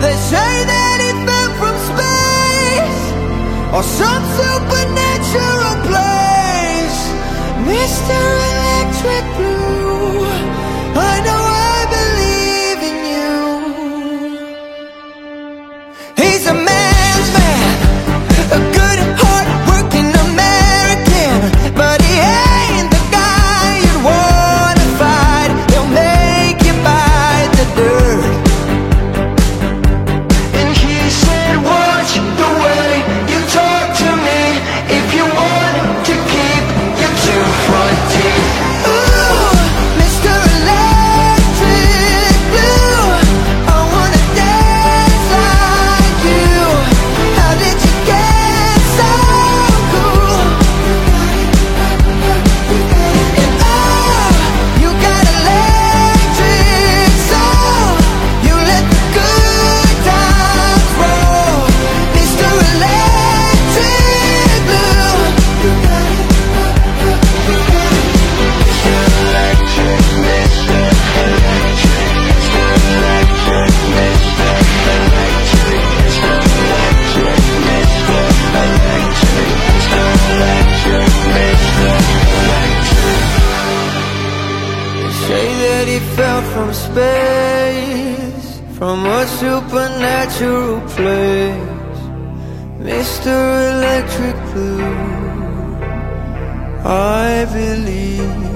They say that it fell from space or something. fell from space, from a supernatural place, Mr. Electric Blue. I believe.